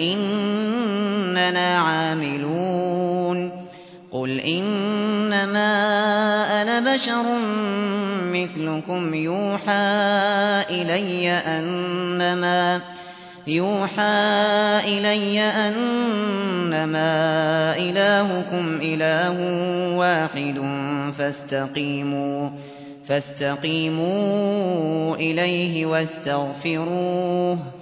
إننا عاملون. قل إنما أنا بشر مثلكم يوحى إلي أنما يوحى إلي أنما إلهكم إله واحد فاستقيموا فاستقيموا إليه واستغفروه.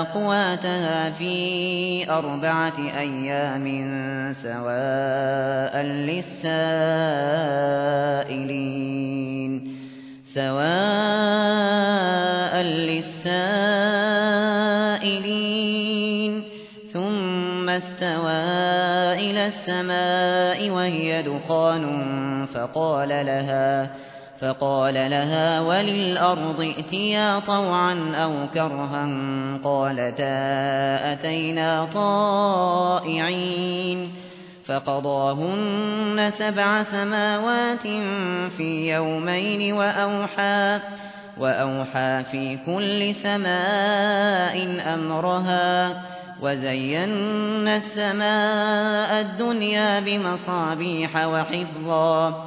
أقواتها في أربعة أيام سواء للسائلين. سواء للسائلين. ثم استوى إلى السماء وهي دخان فقال لها فقال لها وللأرض ائتيا طوعا أو كرها قالتا أتينا طائعين فقضاهن سبع سماوات في يومين وأوحى وأوحى في كل سماء أمرها وزينا السماء الدنيا بمصابيح وحفظا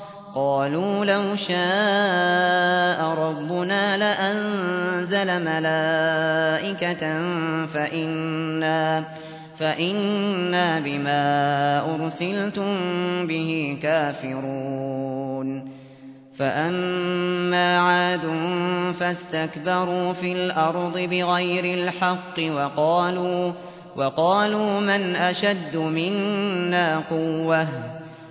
قالوا لو شاء ربنا لأنزل ملائكة فإنا فإنا بما أرسلتم به كافرون. فأما عاد فاستكبروا في الأرض بغير الحق وقالوا وقالوا من أشد منا قوةً؟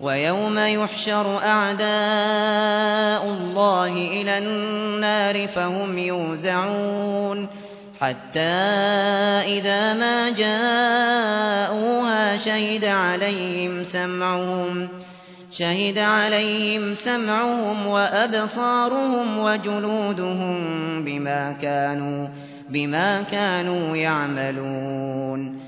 ويوم يحشر أعداء الله إلى النار فهم يوزعون حتى إذا ما جاءوها شهد عليهم سمعهم شهد عليهم سمعهم وأبصارهم وجلودهم بما كانوا بما كانوا يعملون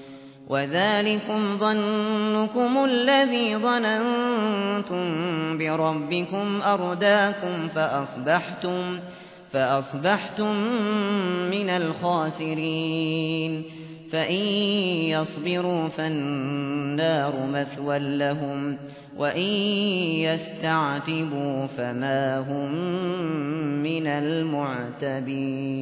وذلكم ظنكم الذي ظننتم بربكم أرداكم فأصبحتم فأصبحتم من الخاسرين فإن يصبروا فالنار مثوى لهم وإن يستعتبوا فما هم من المعتبين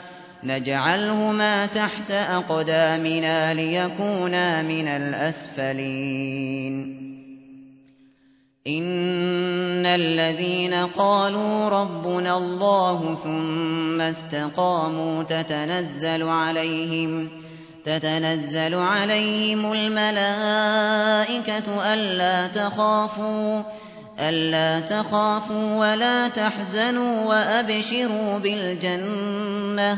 تحت أقدامنا ليكونا من الأسفلين. إن الذين قالوا ربنا الله ثم استقاموا تتنزل عليهم تتنزل عليهم الملائكة ألا تخافوا ألا تخافوا ولا تحزنوا وأبشروا بالجنة.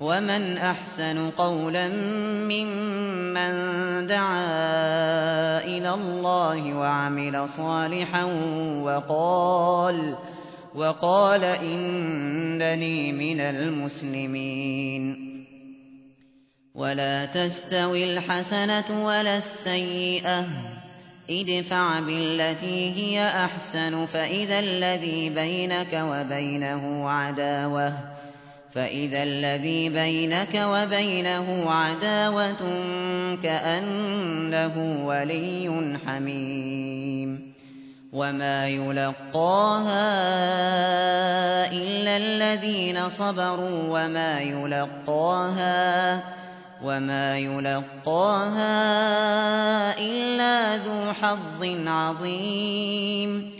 ومن أحسن قولا ممن دعا إلى الله وعمل صالحا وقال وقال إنني من المسلمين. ولا تستوي الحسنة ولا السيئة. ادفع بالتي هي أحسن فإذا الذي بينك وبينه عداوة. فإذا الذي بينك وبينه عداوة كأنه ولي حميم وما يلقاها إلا الذين صبروا وما يلقاها وما يلقاها إلا ذو حظ عظيم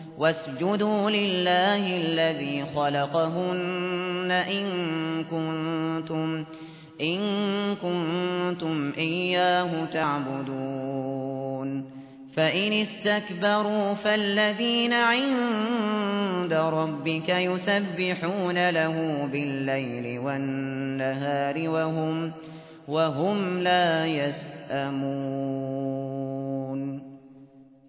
واسجدوا لله الذي خلقهن إن كنتم إن كنتم إياه تعبدون. فإن استكبروا فالذين عند ربك يسبحون له بالليل والنهار وهم وهم لا يسأمون.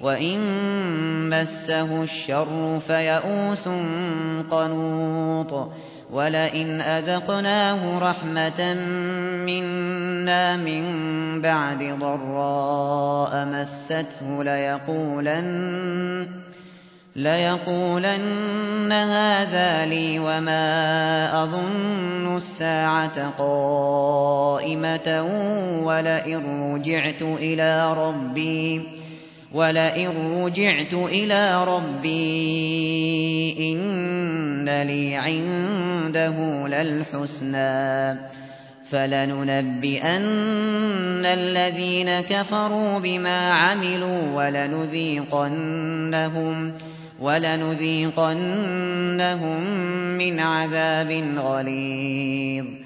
وإن مسه الشر فيئوس قنوط ولئن أذقناه رحمة منا من بعد ضراء مسته ليقولن ليقولن هذا لي وما أظن الساعة قائمة ولئن رجعت إلى ربي ولئن رجعت إلى ربي إن لي عنده للحسنى فلننبئن الذين كفروا بما عملوا ولنذيقنهم ولنذيقنهم من عذاب غليظ